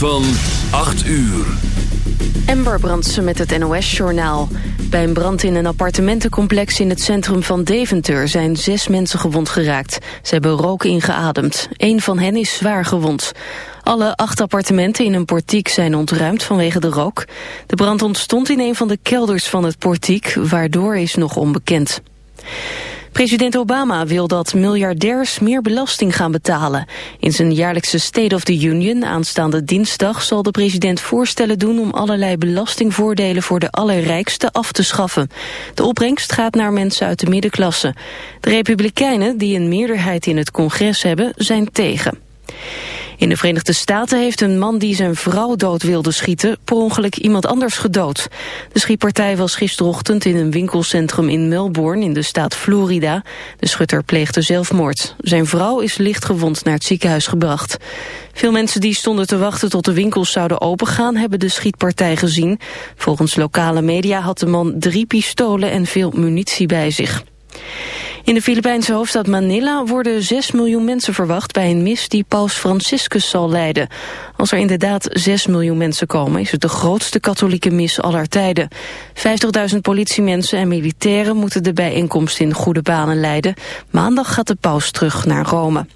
Van 8 uur. Ember Brandsen met het NOS-journaal. Bij een brand in een appartementencomplex in het centrum van Deventer... zijn zes mensen gewond geraakt. Ze hebben rook ingeademd. Eén van hen is zwaar gewond. Alle acht appartementen in een portiek zijn ontruimd vanwege de rook. De brand ontstond in een van de kelders van het portiek... waardoor is nog onbekend. President Obama wil dat miljardairs meer belasting gaan betalen. In zijn jaarlijkse State of the Union aanstaande dinsdag zal de president voorstellen doen om allerlei belastingvoordelen voor de allerrijkste af te schaffen. De opbrengst gaat naar mensen uit de middenklasse. De republikeinen, die een meerderheid in het congres hebben, zijn tegen. In de Verenigde Staten heeft een man die zijn vrouw dood wilde schieten... per ongeluk iemand anders gedood. De schietpartij was gisterochtend in een winkelcentrum in Melbourne... in de staat Florida. De schutter pleegde zelfmoord. Zijn vrouw is lichtgewond naar het ziekenhuis gebracht. Veel mensen die stonden te wachten tot de winkels zouden opengaan... hebben de schietpartij gezien. Volgens lokale media had de man drie pistolen en veel munitie bij zich. In de Filipijnse hoofdstad Manila worden 6 miljoen mensen verwacht bij een mis die paus Franciscus zal leiden. Als er inderdaad 6 miljoen mensen komen is het de grootste katholieke mis aller tijden. 50.000 politiemensen en militairen moeten de bijeenkomst in goede banen leiden. Maandag gaat de paus terug naar Rome.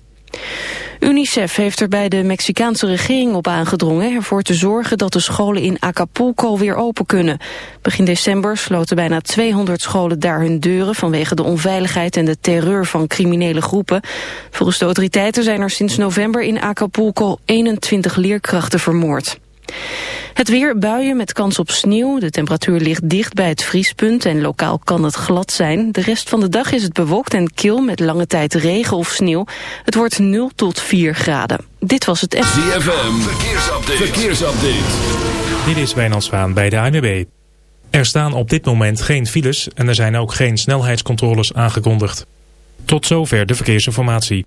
UNICEF heeft er bij de Mexicaanse regering op aangedrongen ervoor te zorgen dat de scholen in Acapulco weer open kunnen. Begin december sloten bijna 200 scholen daar hun deuren vanwege de onveiligheid en de terreur van criminele groepen. Volgens de autoriteiten zijn er sinds november in Acapulco 21 leerkrachten vermoord. Het weer, buien met kans op sneeuw. De temperatuur ligt dicht bij het vriespunt en lokaal kan het glad zijn. De rest van de dag is het bewolkt en kil met lange tijd regen of sneeuw. Het wordt 0 tot 4 graden. Dit was het... ZFM, verkeersupdate. verkeersupdate. Dit is Wijnand Zwaan bij de ANWB. Er staan op dit moment geen files en er zijn ook geen snelheidscontroles aangekondigd. Tot zover de verkeersinformatie.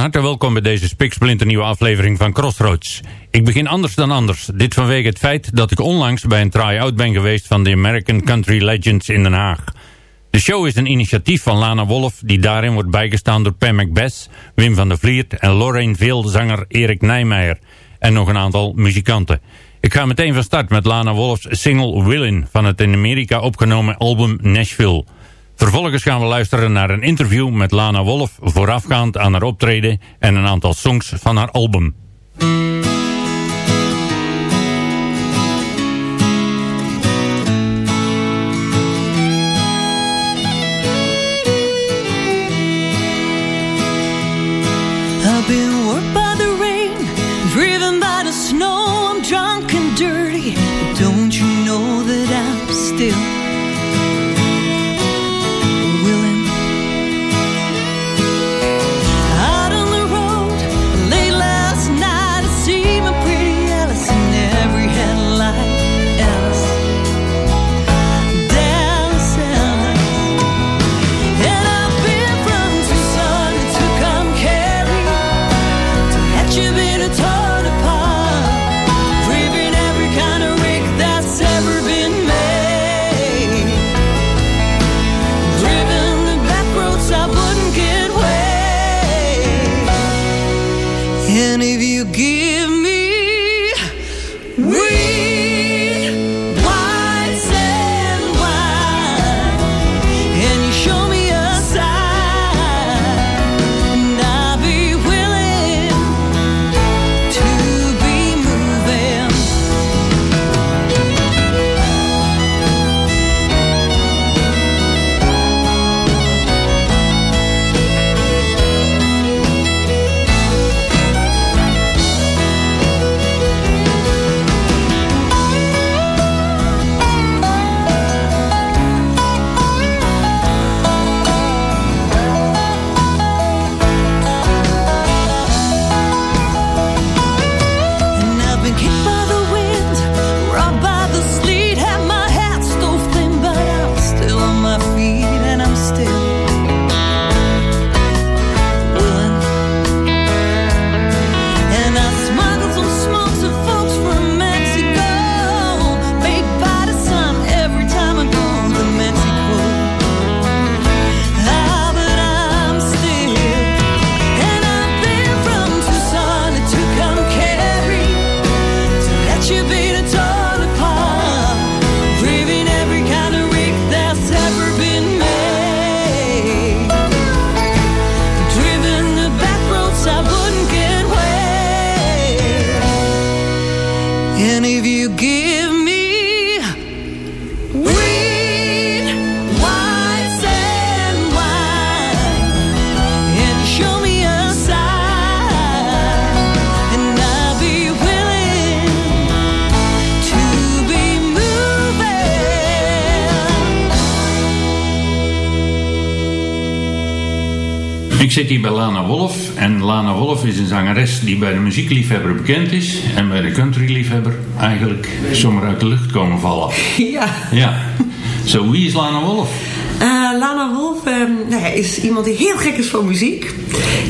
Harte welkom bij deze spiksplinter nieuwe aflevering van Crossroads. Ik begin anders dan anders. Dit vanwege het feit dat ik onlangs bij een try-out ben geweest van de American Country Legends in Den Haag. De show is een initiatief van Lana Wolf die daarin wordt bijgestaan door Pam McBeth, Wim van der Vliert en Lorraine Veel zanger Erik Nijmeijer en nog een aantal muzikanten. Ik ga meteen van start met Lana Wolf's single Willin van het in Amerika opgenomen album Nashville. Vervolgens gaan we luisteren naar een interview met Lana Wolf... voorafgaand aan haar optreden en een aantal songs van haar album. Ik zit hier bij Lana Wolf. En Lana Wolf is een zangeres die bij de muziekliefhebber bekend is. En bij de countryliefhebber eigenlijk zomaar uit de lucht komen vallen. Ja. Ja. Zo, wie is Lana Wolf? Eh, Lana Wolf eh, nou ja, is iemand die heel gek is van muziek.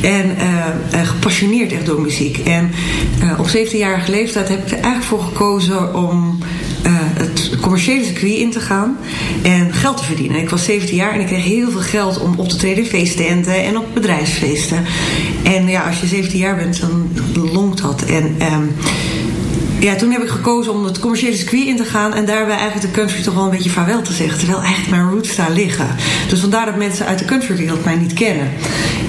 En eh, eh, gepassioneerd echt door muziek. En op 17-jarige leeftijd heb ik er eigenlijk voor gekozen om commerciële circuit in te gaan. En geld te verdienen. Ik was 17 jaar en ik kreeg heel veel geld om op te treden in feesttenten en op bedrijfsfeesten. En ja, als je 17 jaar bent, dan longt dat. En... ehm, ja, toen heb ik gekozen om het commerciële circuit in te gaan en daarbij eigenlijk de country toch wel een beetje vaarwel te zeggen. Terwijl eigenlijk mijn roots daar liggen. Dus vandaar dat mensen uit de countrywereld mij niet kennen.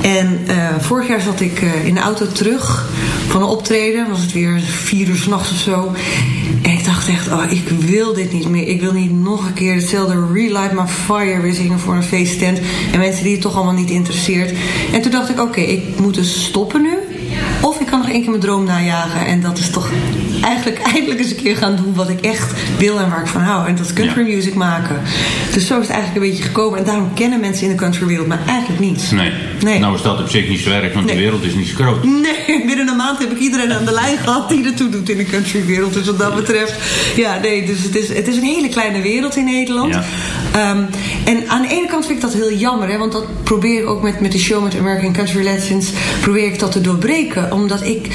En eh, vorig jaar zat ik eh, in de auto terug van een optreden. Was het weer vier uur s'nachts of zo. En ik dacht echt, oh, ik wil dit niet meer. Ik wil niet nog een keer hetzelfde Relight My Fire weer zingen voor een feesttent. En mensen die het toch allemaal niet interesseert. En toen dacht ik, oké, ik moet dus stoppen nu. Of ik kan nog één keer mijn droom najagen. En dat is toch eigenlijk eindelijk eens een keer gaan doen wat ik echt wil en waar ik van hou. En dat is country music maken. Dus zo is het eigenlijk een beetje gekomen. En daarom kennen mensen in de countrywereld me eigenlijk niet. Nee. Nee. Nou is dat op zich niet zo erg, want Nee. de wereld is niet zo groot. Nee, binnen een maand heb ik iedereen aan de lijn gehad die ertoe doet in de countrywereld. Dus wat dat betreft, ja, nee, dus het is, het is een hele kleine wereld in Nederland. Ja. Ehm, en aan de ene kant vind ik dat heel jammer, hè, want dat probeer ik ook met, met de show met American Country Legends, probeer ik dat te doorbreken. Omdat ik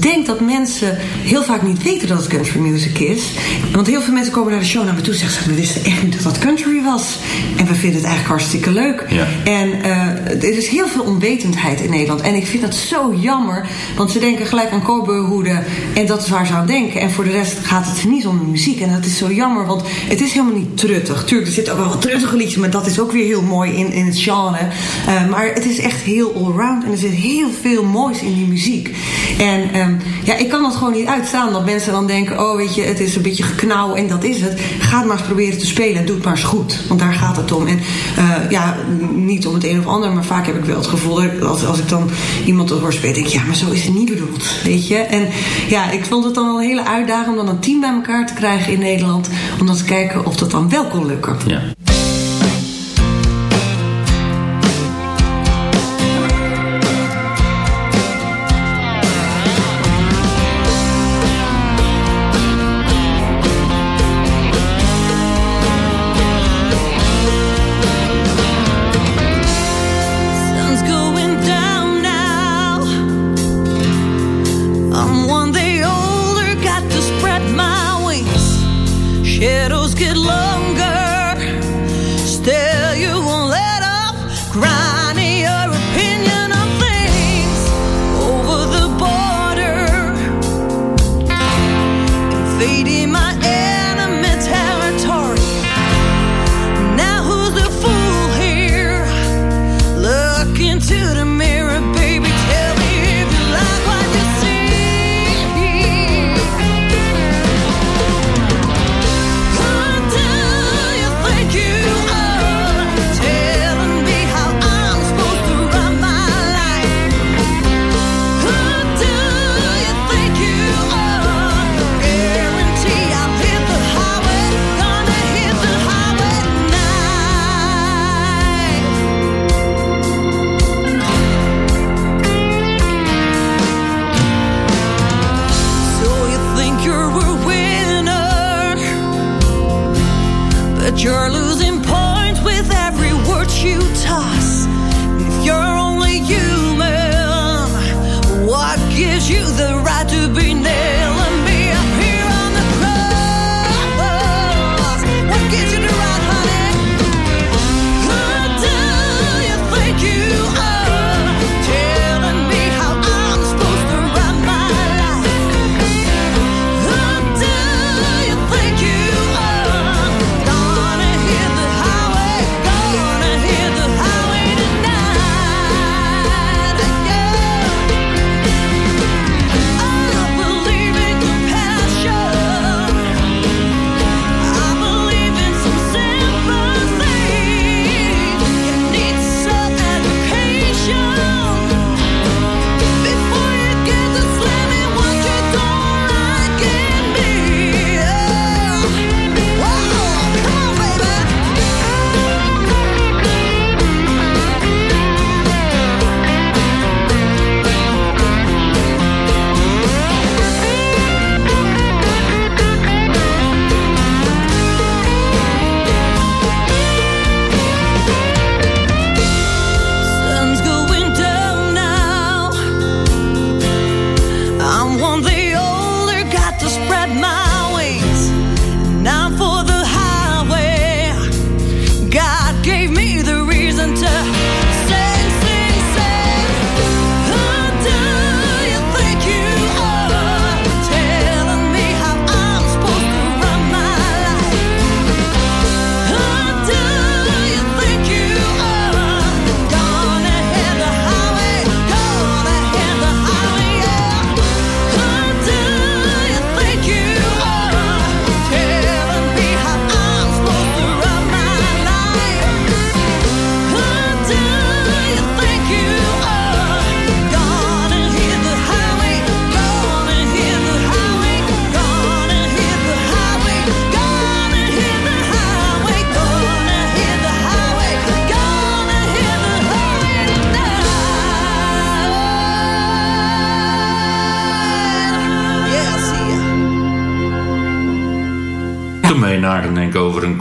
denk dat mensen heel vaak niet weten dat het country music is. Want heel veel mensen komen naar de show naar me toe en zeggen ze, we wisten echt niet dat dat country was. En we vinden het eigenlijk hartstikke leuk. Ja. En eh, er is heel veel onwetendheid in Nederland. En ik vind dat zo jammer, want ze denken gelijk aan cowboyhoeden en dat is waar ze aan denken. En voor de rest gaat het niet om de muziek. En dat is zo jammer, want het is helemaal niet truttig. Tuurlijk, er zitten ook wel wat truttige liedjes, maar dat is ook weer heel mooi in, in het genre. Eh, maar het is echt heel allround en er zit heel veel moois in die muziek. En ehm, ja, ik kan dat gewoon niet uitstaan dat mensen dan denken: oh, weet je, het is een beetje geknauw en dat is het. Ga maar eens proberen te spelen en doe het maar eens goed. Want daar gaat het om. En eh, ja, niet om het een of ander, maar vaak heb ik wel het gevoel dat als, als ik dan iemand hoor spelen, denk ik: ja, maar zo is het niet bedoeld. Weet je? En ja, ik vond het dan wel een hele uitdaging om dan een team bij elkaar te krijgen in Nederland. Om dan te kijken of dat dan wel kon lukken. Ja.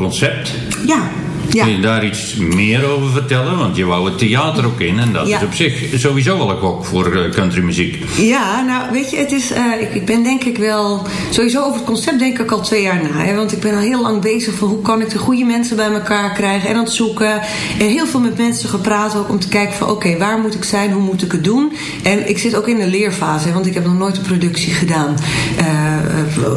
Concept. Ja. Kun je daar iets meer over vertellen? Want je wou het theater ook in en dat Ja. is op zich sowieso wel een kok voor eh, countrymuziek. Ja, nou weet je, het is, eh, ik, ik ben denk ik wel, sowieso over het concept denk ik al twee jaar na. Hè, want ik ben al heel lang bezig van hoe kan ik de goede mensen bij elkaar krijgen en aan het zoeken. En heel veel met mensen gepraat ook om te kijken van oké, waar moet ik zijn, hoe moet ik het doen. En ik zit ook in de leerfase, hè, want ik heb nog nooit een productie gedaan. Eh,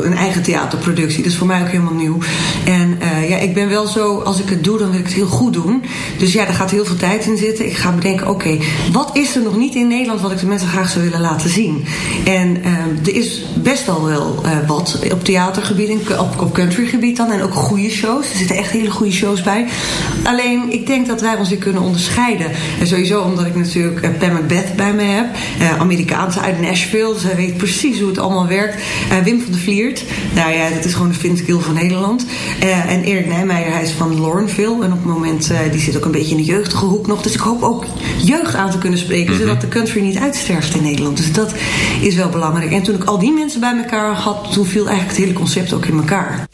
een eigen theaterproductie, dat is voor mij ook helemaal nieuw. En ja, ik ben wel zo, als ik het doe, dan wil ik het heel goed doen. Dus ja, daar gaat heel veel tijd in zitten. Ik ga bedenken, oké, wat is er nog niet in Nederland wat ik de mensen graag zou willen laten zien? En eh, er is best al wel eh, wat op theatergebied, op, op countrygebied dan. En ook goede shows. Er zitten echt hele goede shows bij. Alleen, ik denk dat wij ons weer kunnen onderscheiden. En sowieso omdat ik natuurlijk eh, Pam Macbeth bij me heb. Eh, Amerikaanse uit Nashville. Zij weet precies hoe het allemaal werkt. Wim van der Vliert. Nou ja, dat is gewoon de Vince van Nederland. En Erik Nijmeijer, hij is van Lornville. En op het moment, eh, die zit ook een beetje in de jeugdige hoek nog. Dus ik hoop ook jeugd aan te kunnen spreken. Zodat de country niet uitsterft in Nederland. Dus dat is wel belangrijk. En toen ik al die mensen bij elkaar had, toen viel eigenlijk het hele concept ook in elkaar.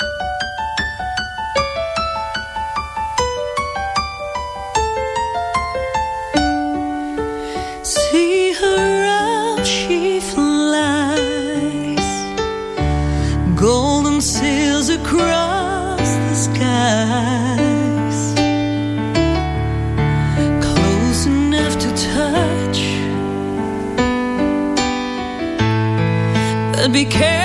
But be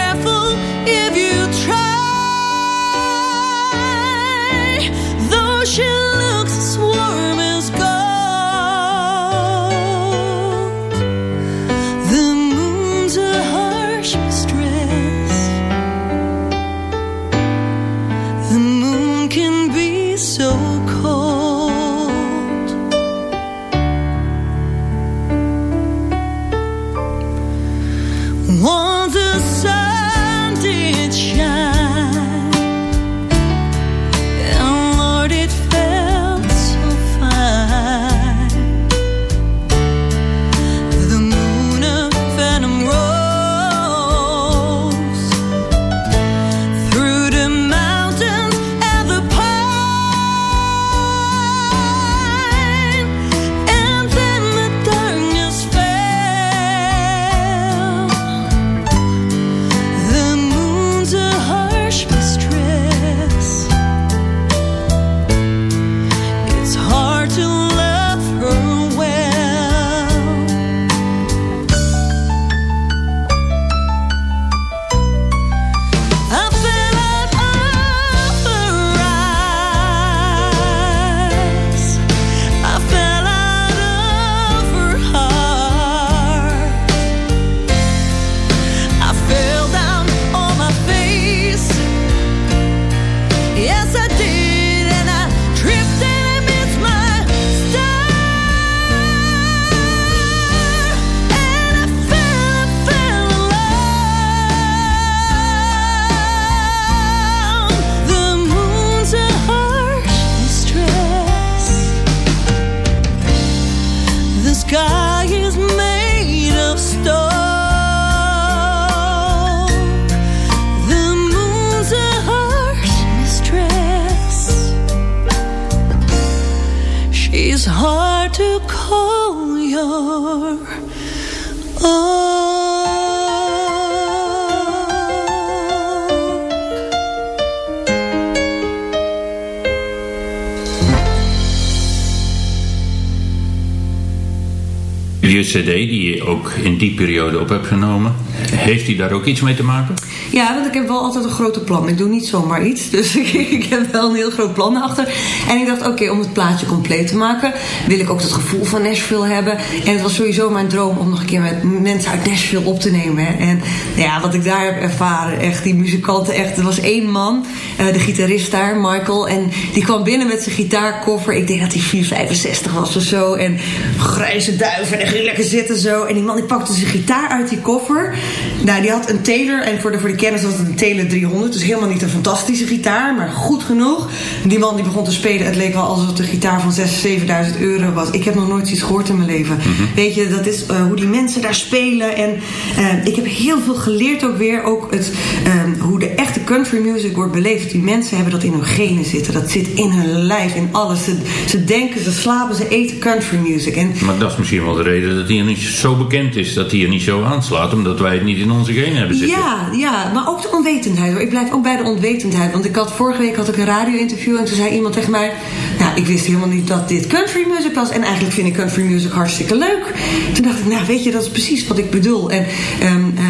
periode op hebt genomen, heeft die daar ook iets mee te maken? Ja, want ik heb wel altijd een grote plan. Ik doe niet zomaar iets. Dus ik, ik heb wel een heel groot plan achter. En ik dacht, oké, om het plaatje compleet te maken... wil ik ook dat gevoel van Nashville hebben. En het was sowieso mijn droom om nog een keer met mensen uit Nashville op te nemen. En ja, wat ik daar heb ervaren, echt die muzikanten, echt... Er was één man, eh, de gitarist daar, Michael. En die kwam binnen met zijn gitaarkoffer. Ik denk dat hij 465 was of zo. En grijze duiven en ging lekker zitten zo. En die man die pakte zijn gitaar uit die koffer. Nou, die had een Taylor. En voor de, voor de kennis was een Taylor 300. Dus helemaal niet een fantastische gitaar, maar goed genoeg. En die man die begon te spelen. Het leek wel alsof het een gitaar van 6.000, 7.000 euro was. Ik heb nog nooit iets gehoord in mijn leven. Weet je, dat is eh, hoe die mensen daar spelen. En eh, ik heb heel veel geleerd ook weer. Ook het, eh, hoe de echte country music wordt beleefd. Die mensen hebben dat in hun genen zitten. Dat zit in hun lijf, in alles. Ze, ze denken, ze slapen, ze eten country music. En Maar dat is misschien wel de reden dat hij er niet zo bekend is. Dat hij er niet zo aanslaat. Omdat wij het niet in onze genen hebben zitten. Ja, ja, maar ook de onwetendheid hoor. Ik blijf ook bij de onwetendheid. Want ik had vorige week had ik een radio-interview en toen zei iemand tegen mij: Nou, ik wist helemaal niet dat dit country music was. En eigenlijk vind ik country music hartstikke leuk. Toen dacht ik, nou weet je, dat is precies wat ik bedoel. En ehm, eh,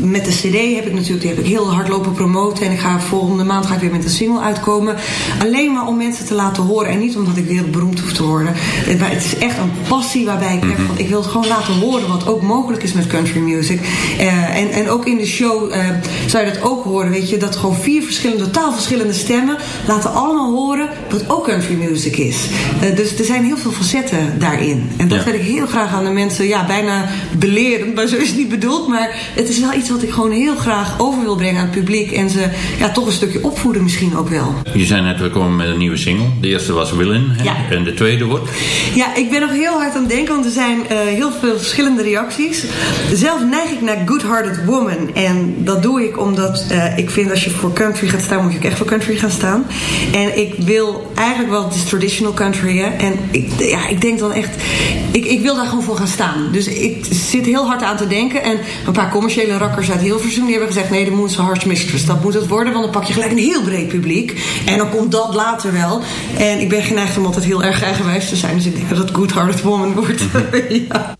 met de CD heb ik natuurlijk die heb ik heel hard lopen promoten. En ik ga volgende maand ga ik weer met een single uitkomen. Alleen maar om mensen te laten horen. En niet omdat ik wereldberoemd hoef te worden. Maar het is echt een passie waarbij ik heb van ik wil het gewoon laten horen wat ook mogelijk is met country music. Eh, en, en ook in de show eh, zou je dat ook horen, weet je, dat gewoon vier verschillende, totaal verschillende stemmen laten allemaal horen wat ook country music is. Eh, dus er zijn heel veel facetten daarin. En dat Ja. wil ik heel graag aan de mensen, ja, bijna beleren, maar zo is het niet bedoeld. Maar het is wel iets wat ik gewoon heel graag over wil brengen aan het publiek. En ze ja, toch een stukje opvoeden misschien ook wel. Je zei net, we komen met een nieuwe single. De eerste was Willin. Ja. En de tweede wordt? Ja, ik ben nog heel hard aan het denken, want er zijn eh, heel veel verschillende reacties. Zelf neig ik naar Good Hearted Woman. En dat doe ik omdat eh, ik vind als je voor country gaat staan, moet je ook echt voor country gaan staan. En ik wil eigenlijk wel, het traditional country, hè. En ik, ja, ik denk dan echt, ik, ik wil daar gewoon voor gaan staan. Dus ik zit heel hard aan te denken. En een paar commerciële rakkers uit Hilversum, die hebben gezegd, nee, de Moon's Harsh Mistress, dat moet het worden. Want dan pak je gelijk een heel breed publiek. En dan komt dat later wel. En ik ben geneigd om altijd heel erg eigenwijs te zijn. Dus ik denk dat het Good Hearted Woman wordt. ja.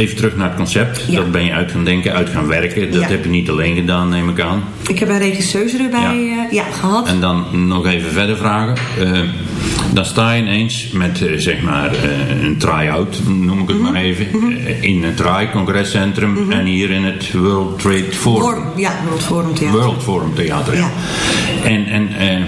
Even terug naar het concept. Ja. Dat ben je uit gaan denken, uit gaan werken. Dat Ja. heb je niet alleen gedaan, neem ik aan. Ik heb een regisseuse erbij ja. ja, gehad. En dan nog even verder vragen. Eh, dan sta je ineens met eh, zeg maar eh, een try-out, noem ik het Mhm. maar even, eh, in het TRAI congrescentrum en hier in het World Trade Forum. Ja, World Forum Theater. World Forum Theater, ja. En, en eh,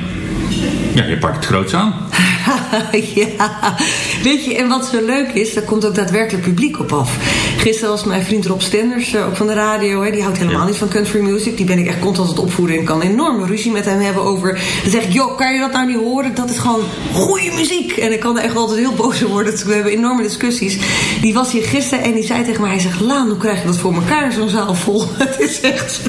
ja, je pakt het groots aan. ja, weet je, en wat zo leuk is, daar komt ook daadwerkelijk publiek op af. Gisteren was mijn vriend Rob Stenders, eh, ook van de radio, hè, die houdt helemaal niet van country music. Die ben ik echt constant aan het opvoeden en kan enorme ruzie met hem hebben over. Dan zeg ik, joh, kan je dat nou niet horen? Dat is gewoon goede muziek. En ik kan er echt altijd heel boos over worden. Dus we hebben enorme discussies. Die was hier gisteren en die zei tegen mij, hij zegt, Laan, hoe krijg je dat voor elkaar, zo'n zaal vol? Het is echt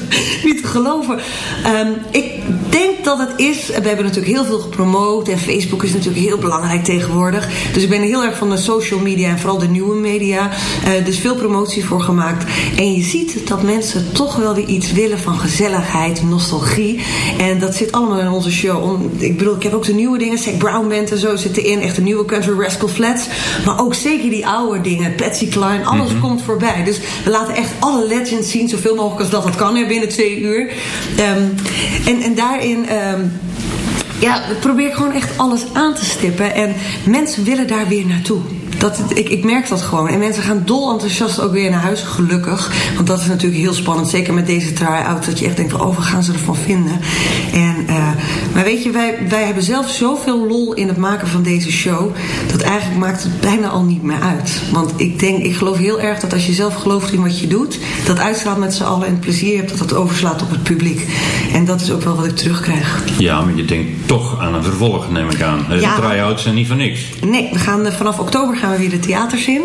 niet te geloven. Ehm, ik denk dat het is, we hebben natuurlijk heel veel gepromoot en Facebook is natuurlijk heel belangrijk tegenwoordig. Dus ik ben heel erg van de social media en vooral de nieuwe media. Uh, dus veel promotie voor gemaakt. En je ziet dat mensen toch wel weer iets willen van gezelligheid, nostalgie. En dat zit allemaal in onze show. Ik bedoel, ik heb ook de nieuwe dingen, Zac Brown Band en zo zitten in. Echt de nieuwe Country Rascal Flats. Maar ook zeker die oude dingen, Patsy Cline, alles mm -hmm. komt voorbij. Dus we laten echt alle legends zien, zoveel mogelijk als dat dat kan hè, binnen twee uur. Um, en, en daarin... Um, ja, probeer gewoon echt alles aan te stippen. En mensen willen daar weer naartoe. Dat, ik, ik merk dat gewoon. En mensen gaan dol enthousiast ook weer naar huis, gelukkig. Want dat is natuurlijk heel spannend. Zeker met deze try-out. Dat je echt denkt van, oh, wat gaan ze ervan vinden? En, uh, maar weet je, wij, wij hebben zelf zoveel lol in het maken van deze show. Dat eigenlijk maakt het bijna al niet meer uit. Want ik denk, ik geloof heel erg dat als je zelf gelooft in wat je doet. Dat uitstraalt met z'n allen en het plezier hebt. Dat dat overslaat op het publiek. En dat is ook wel wat ik terugkrijg. Ja, maar je denkt toch aan een vervolg, neem ik aan. De ja, try-outs zijn niet voor niks. Nee, we gaan uh, vanaf oktober gaan we weer de theaters in.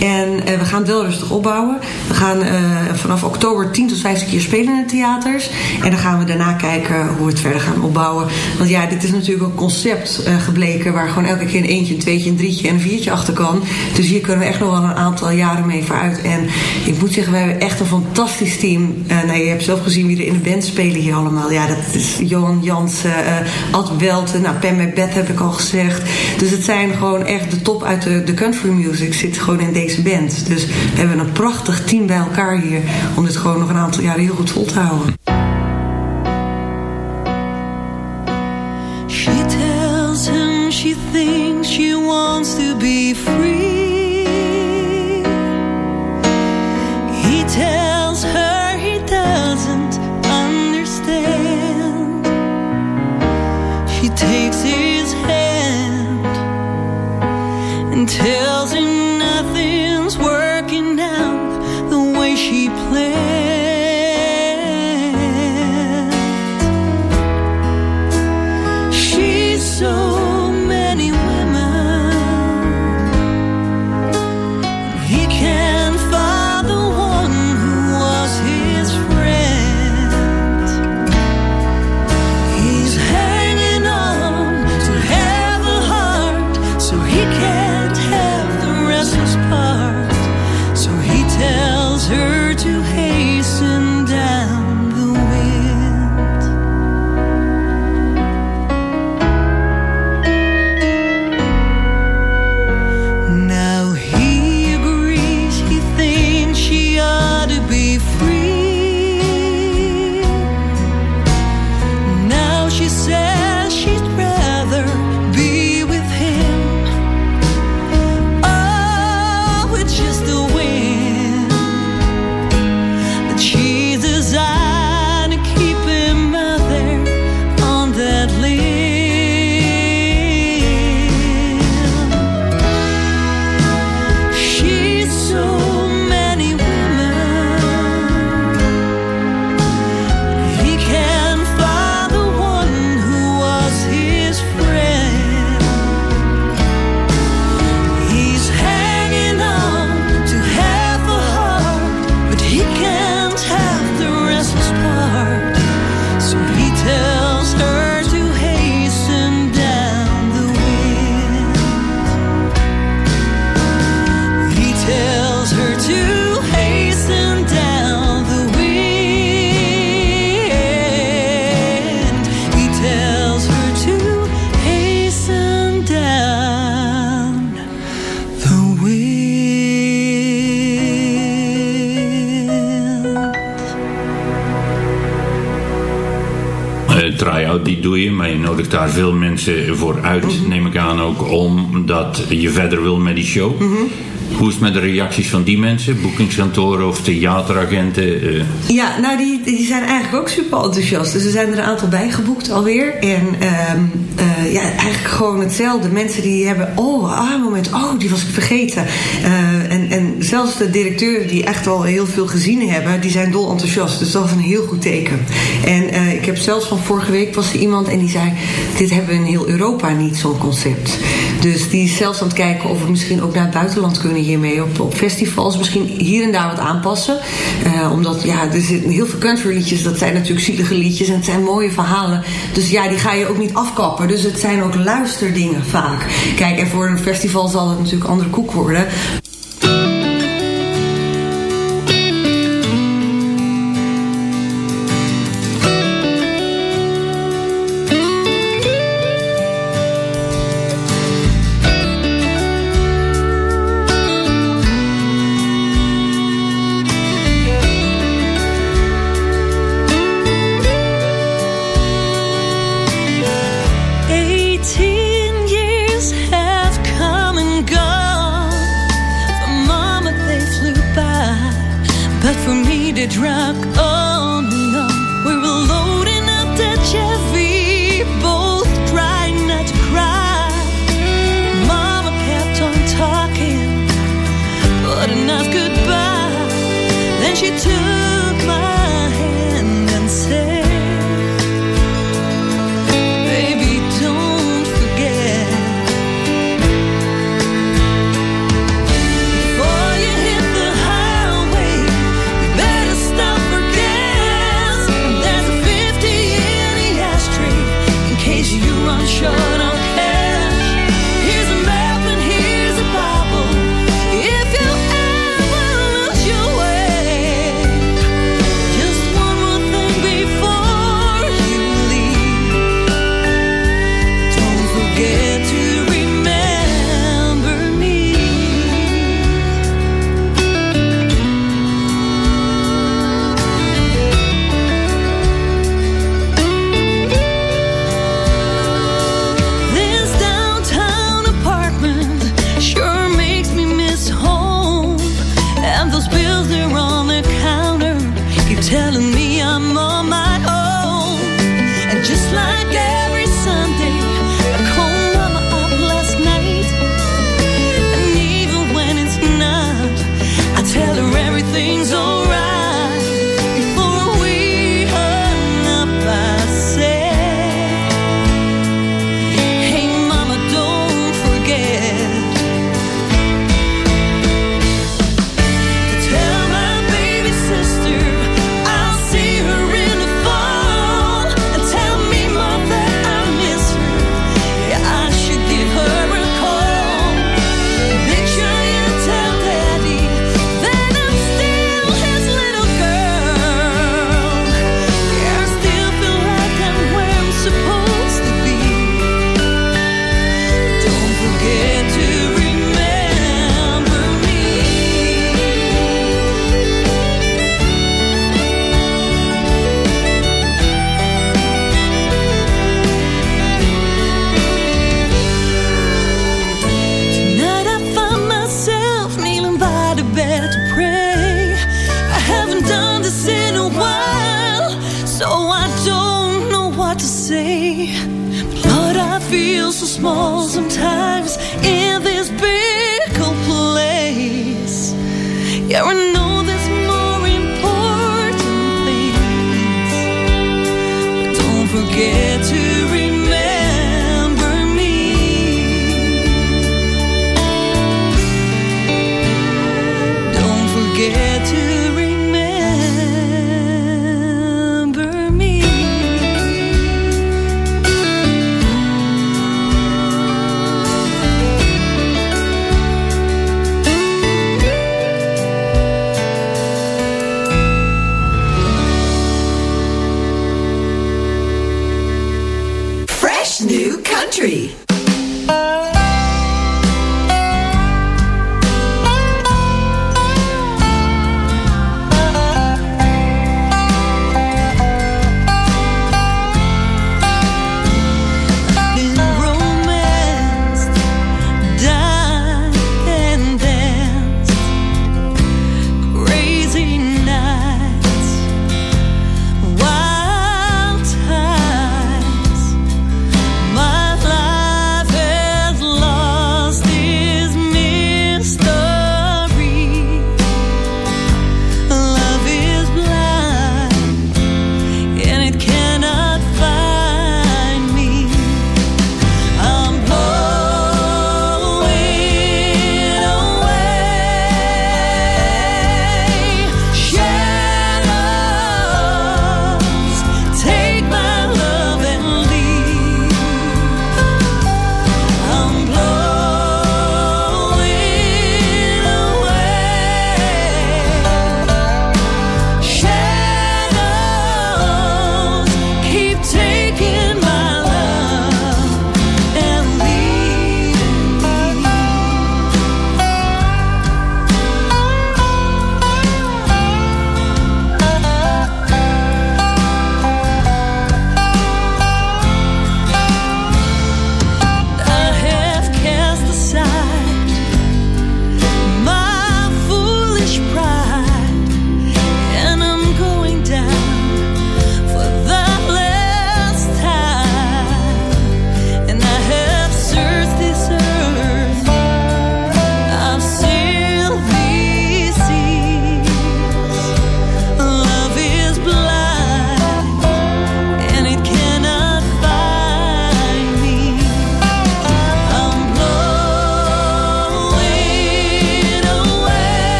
En uh, we gaan het wel rustig opbouwen. We gaan uh, vanaf oktober 10 tot 15 keer spelen in de theaters. En dan gaan we daarna kijken hoe we het verder gaan opbouwen. Want ja, dit is natuurlijk een concept uh, gebleken... waar gewoon elke keer een eentje, een tweetje, een drietje en een viertje achter kan. Dus hier kunnen we echt nog wel een aantal jaren mee vooruit. En ik moet zeggen, wij hebben echt een fantastisch team. nou, je hebt zelf gezien wie er in de band spelen hier allemaal. Ja, dat is Johan Jansen, Ad Welten, nou, Pam McBeth heb ik al gezegd. Dus het zijn gewoon echt de top uit de, de country music zit gewoon in deze band. Dus we hebben een prachtig team bij elkaar hier om dit gewoon nog een aantal jaren heel goed vol te houden. She tells she thinks she wants to be. Je verder wil met die show. Mhm. Hoe is het met de reacties van die mensen? Boekingskantoren of theateragenten? eh? Ja, nou die, die zijn eigenlijk ook super enthousiast. Dus er zijn er een aantal bijgeboekt alweer. En ehm, eh, ja, eigenlijk gewoon hetzelfde. Mensen die hebben, oh, ah, moment, oh, die was ik vergeten. Eh, en, en zelfs de directeuren die echt al heel veel gezien hebben, die zijn dol enthousiast. Dus dat is een heel goed teken. En eh, ik heb zelfs van vorige week was er iemand en die zei, dit hebben we in heel Europa niet, zo'n concept. Dus die is zelfs aan het kijken of we misschien ook naar het buitenland kunnen hiermee. Op, op festivals misschien hier en daar wat aanpassen. Eh, omdat ja, er zitten heel veel country liedjes. Dat zijn natuurlijk zielige liedjes en het zijn mooie verhalen. Dus ja, die ga je ook niet afkappen. Dus het zijn ook luisterdingen vaak. Kijk, en voor een festival zal het natuurlijk andere koek worden. What to say. But I feel so small sometimes in this big old place. Yeah, I know there's more important things. But don't forget to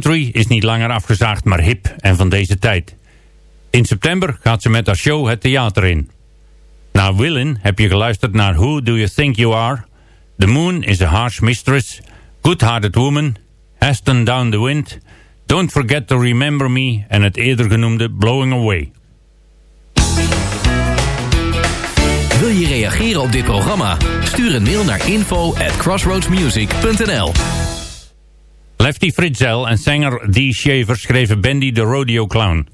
Country is niet langer afgezaagd, maar hip en van deze tijd. In september gaat ze met haar show het theater in. Na Willin heb je geluisterd naar Who Do You Think You Are? The Moon is a Harsh Mistress, Good-Hearted Woman, Aston Down the Wind, Don't Forget to Remember Me en het eerder genoemde Blowing Away. Wil je reageren op dit programma? Stuur een mail naar info at crossroadsmusic.nl Lefty Fritzell en zanger Dee Shaver schreven Bandy the Rodeo Clown.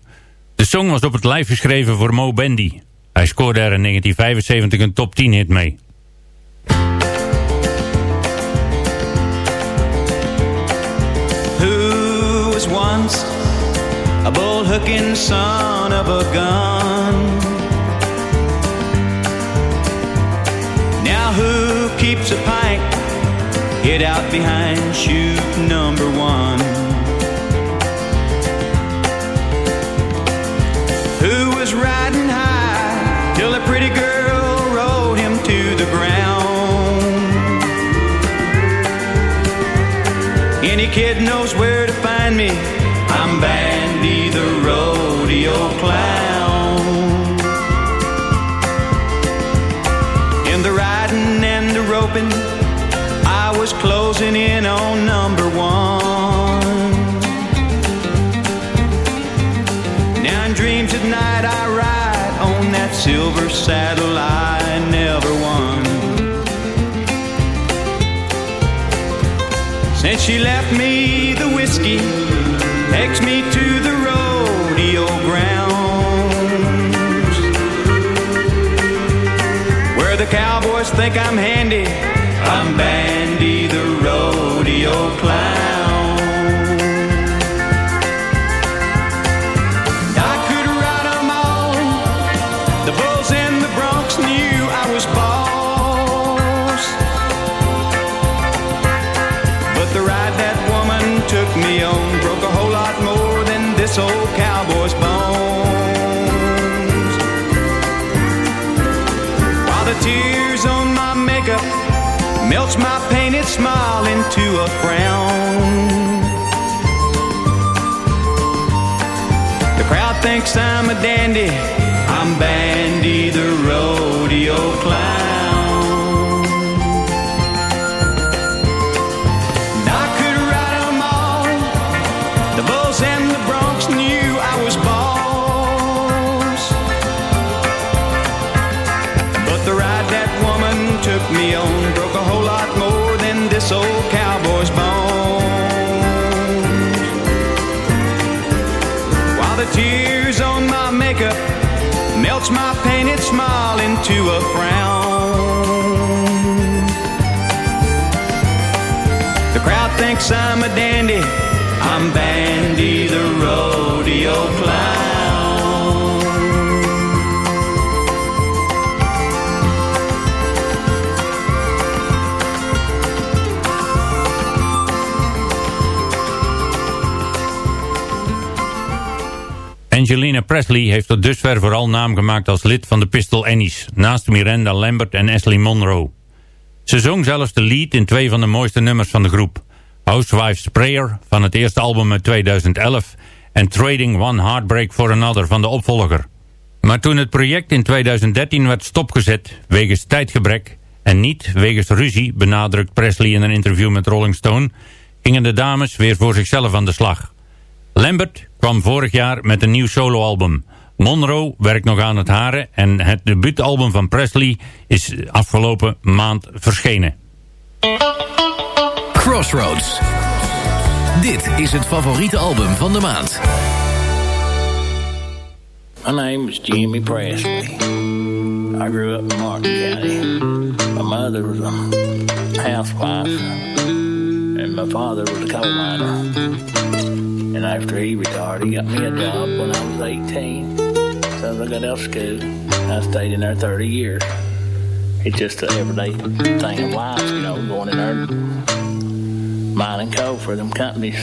De song was op het lijf geschreven voor Mo Bandy. Hij scoorde er in 1975 een top 10 hit mee. Who was once a bull hooking son of a gun? Hid out behind shoot number one? On number one. Now in dreams at night I ride on that silver saddle I never won. Since she left me the whiskey, takes me to the rodeo grounds. Where the cowboys think I'm handy, I'm Bandy into a frown. The crowd thinks I'm a dandy. Into a frown. The crowd thinks I'm a dandy. I'm Bandy the rodeo clown. Angelina Presley heeft tot dusver vooral naam gemaakt als lid van de Pistol Annies, naast Miranda Lambert en Ashley Monroe. Ze zong zelfs de lead in twee van de mooiste nummers van de groep. Housewife's Prayer van het eerste album uit 2011 en Trading One Heartbreak for Another van de opvolger. Maar toen het project in 2013 werd stopgezet wegens tijdgebrek en niet wegens ruzie, benadrukt Presley in een interview met Rolling Stone, gingen de dames weer voor zichzelf aan de slag. Lambert kwam vorig jaar met een nieuw soloalbum. Monroe werkt nog aan het haren en het debuutalbum van Presley is afgelopen maand verschenen. Crossroads. Dit is het favoriete album van de maand. My name is Jimmy Presley. I grew up in Martin County. My mother was a housewife, and my father was a coal miner. And after he retired, he got me a job when I was 18. So I got out of school, I stayed in there 30 years. It's just an everyday thing of life, you know, going in there mining coal for them companies.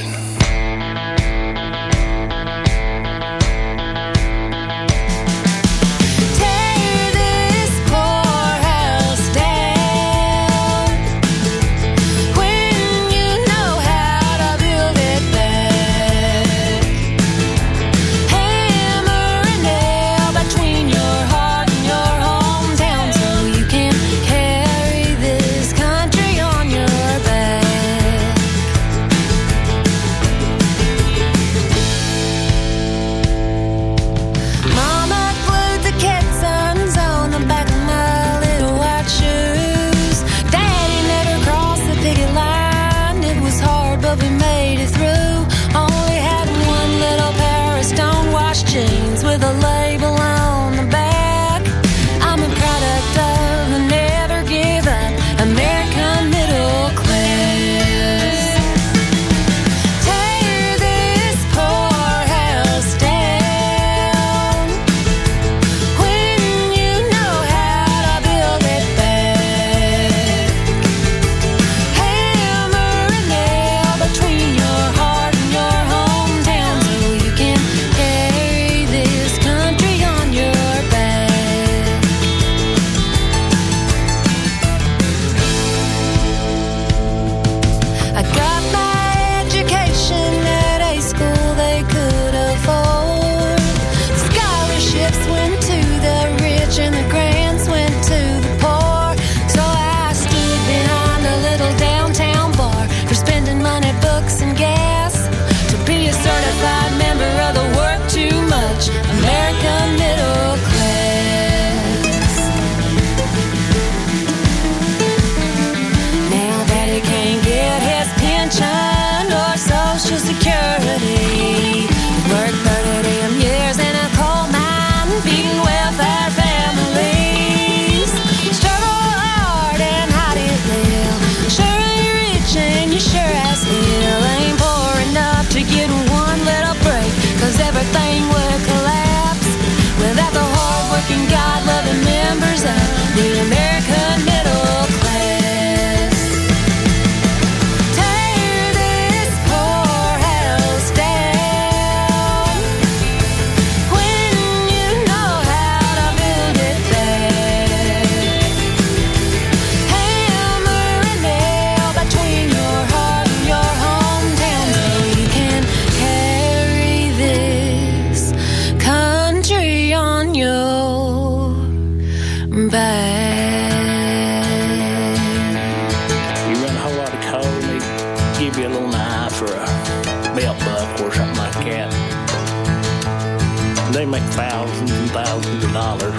Thousands and thousands of dollars.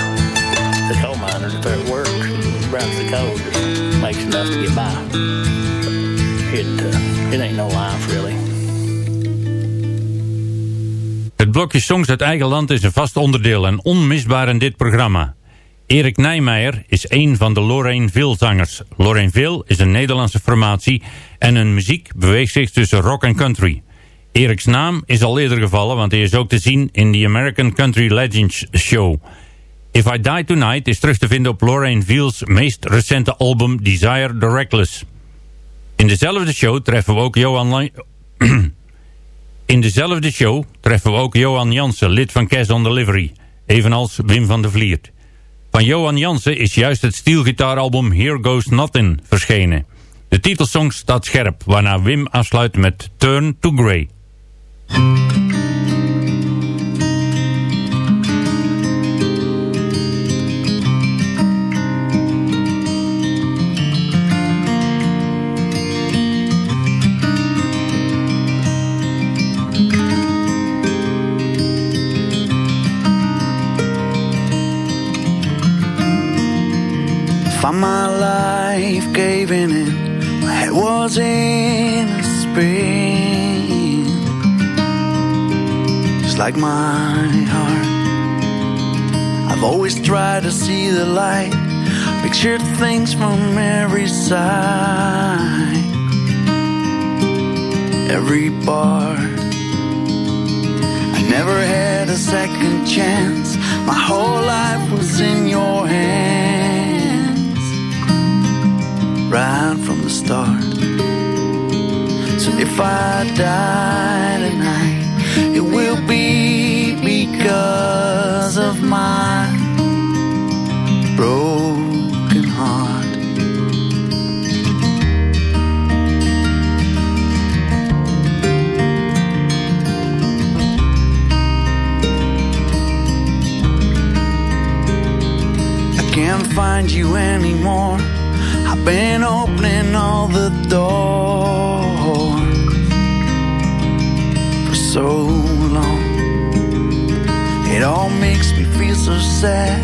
The coal miners, if they're at work, runs the coal, just makes enough to get by. It, uh, it ain't no life, really. Het blokje songs uit eigen land is een vast onderdeel en onmisbaar in dit programma. Erik Nijmeijer is een van de Lorraineville-zangers. Lorraineville is een Nederlandse formatie en hun muziek beweegt zich tussen rock en country. Eriks naam is al eerder gevallen, want hij is ook te zien in de American Country Legends Show. If I Die Tonight is terug te vinden op Lorraineville's meest recente album Desire the Reckless. In dezelfde show treffen we ook Johan... In dezelfde show treffen we ook Johan Jansen, lid van Cash on Delivery, evenals Wim van der Vliert. Van Johan Jansen is juist het steelgitaaralbum Here Goes Nothing verschenen. De titelsong staat scherp, waarna Wim afsluit met Turn to Grey. Find my life caving in. My head was in a spin. Like my heart. I've always tried to see the light. Pictured things from every side. Every part. I never had a second chance. My whole life was in your hands right from the start. So if I die tonight, it will be because of my broken heart. I can't find you anymore. I've been opening all the doors It all makes me feel so sad.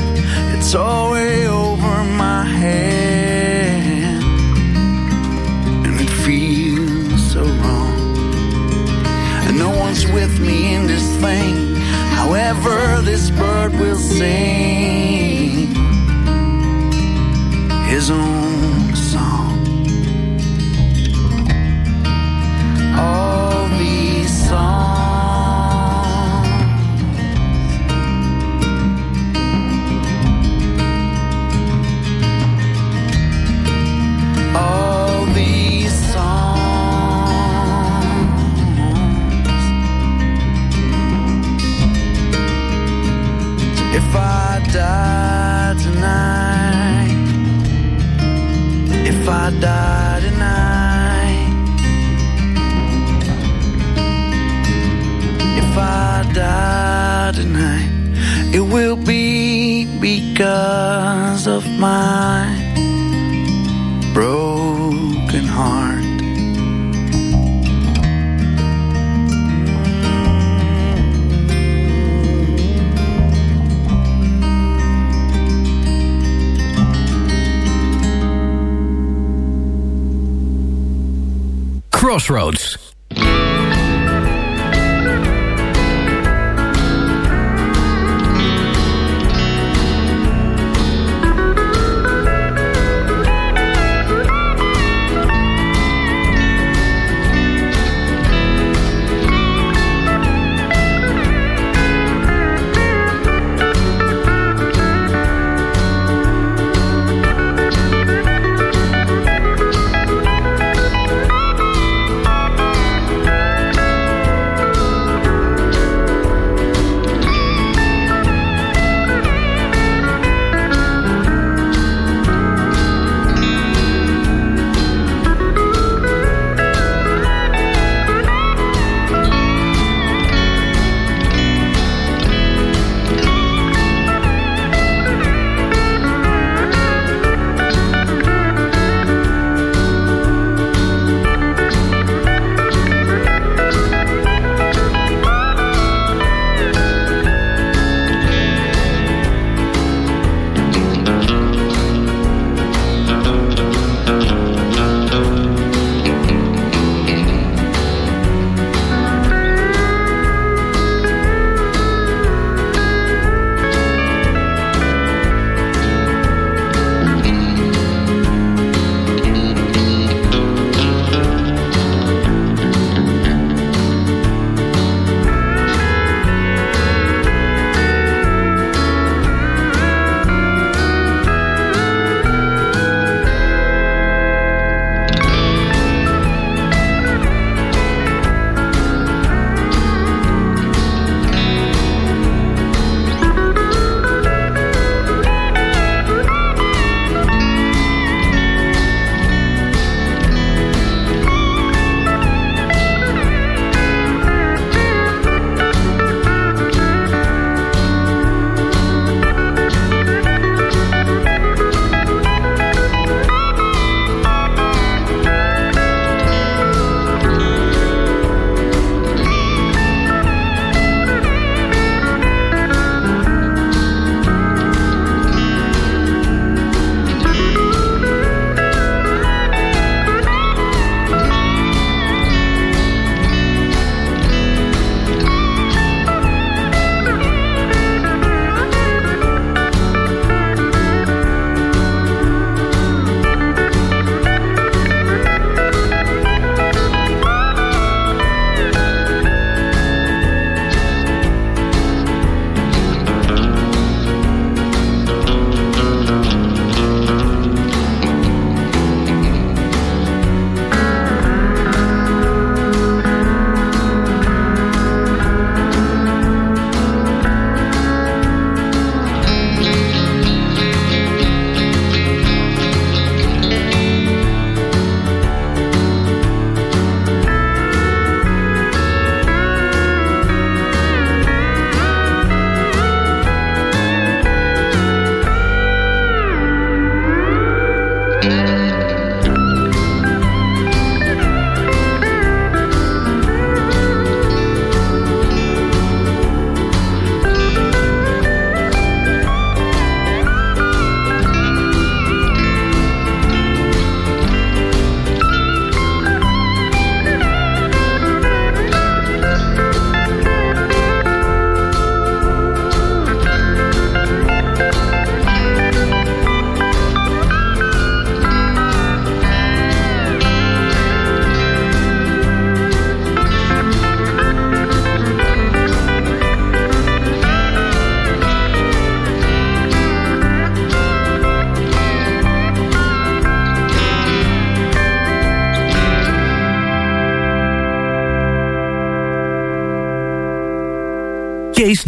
It's all way over my head, and it feels so wrong. And no one's with me in this thing. However, this bird will sing his own I die tonight, if I die tonight, it will be because of my Crossroads.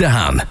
De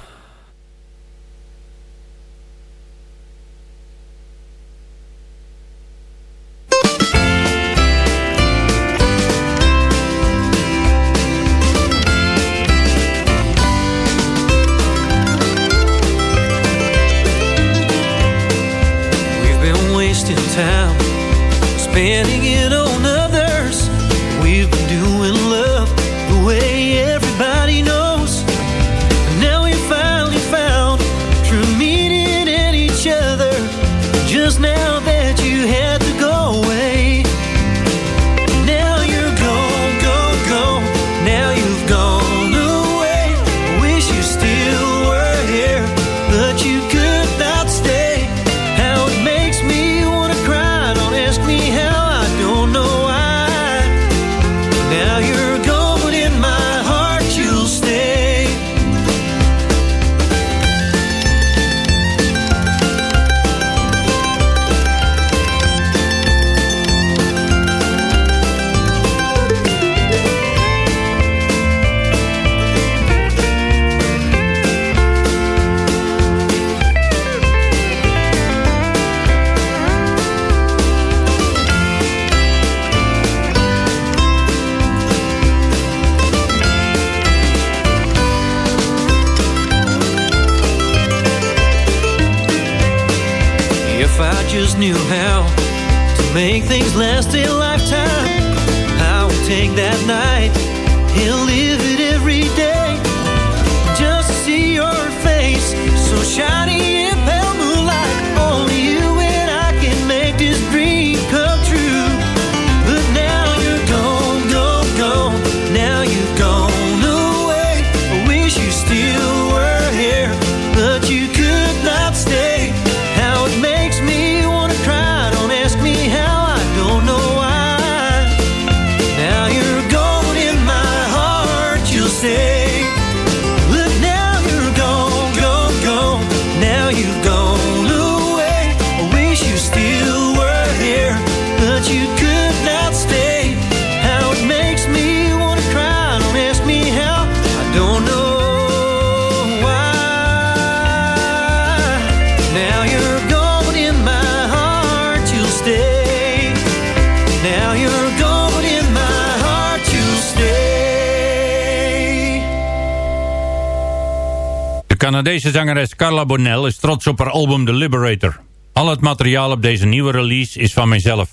Canadese zangeres Carla Bonnell is trots op haar album The Liberator. Al het materiaal op deze nieuwe release is van mijzelf.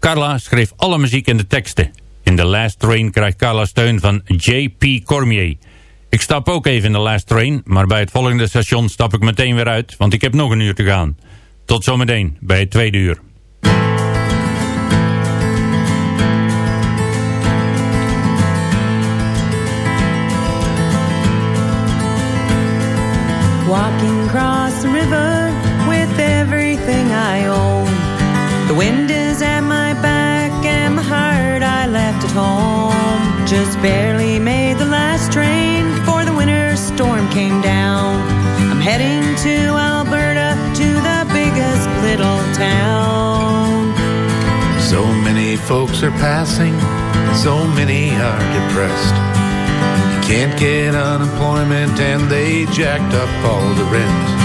Carla schreef alle muziek en de teksten. In The Last Train krijgt Carla steun van J.P. Cormier. Ik stap ook even in The Last Train, maar bij het volgende station stap ik meteen weer uit, want ik heb nog een uur te gaan. Tot zometeen bij het tweede uur. Wind is at my back and my heart I left at home. Just barely made the last train before the winter storm came down. I'm heading to Alberta to the biggest little town. So many folks are passing, so many are depressed. You can't get unemployment and they jacked up all the rent.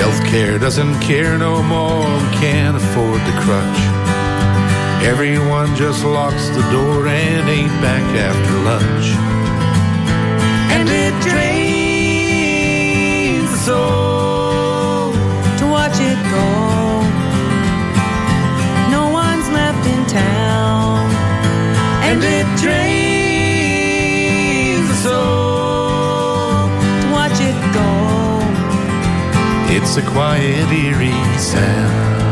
Healthcare doesn't care no more, can't afford the crutch. Everyone just locks the door and ain't back after lunch. And it drains the soul to watch it go. No one's left in town. And it drains It's a quiet, eerie sound.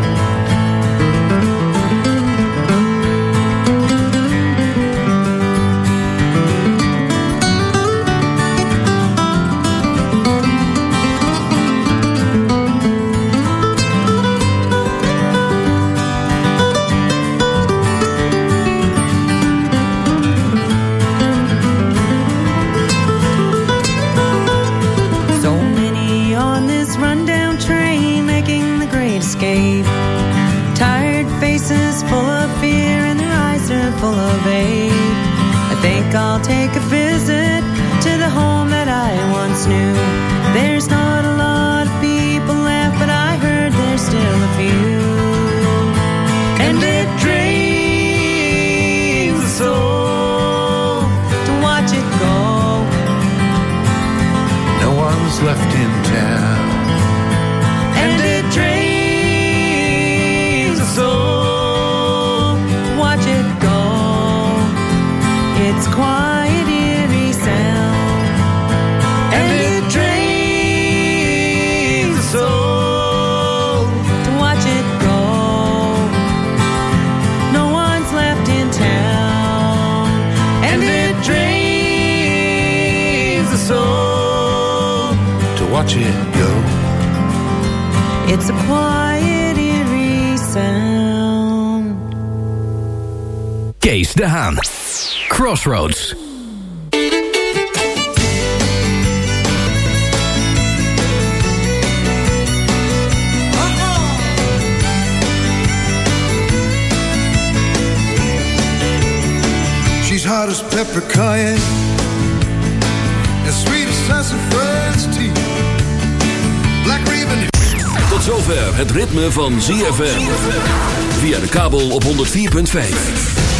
Crossroads. She's hot as pepper cayenne And sweet as sassafras tea. Black Raven Tot zover het ritme van ZFM Via de kabel op 104.5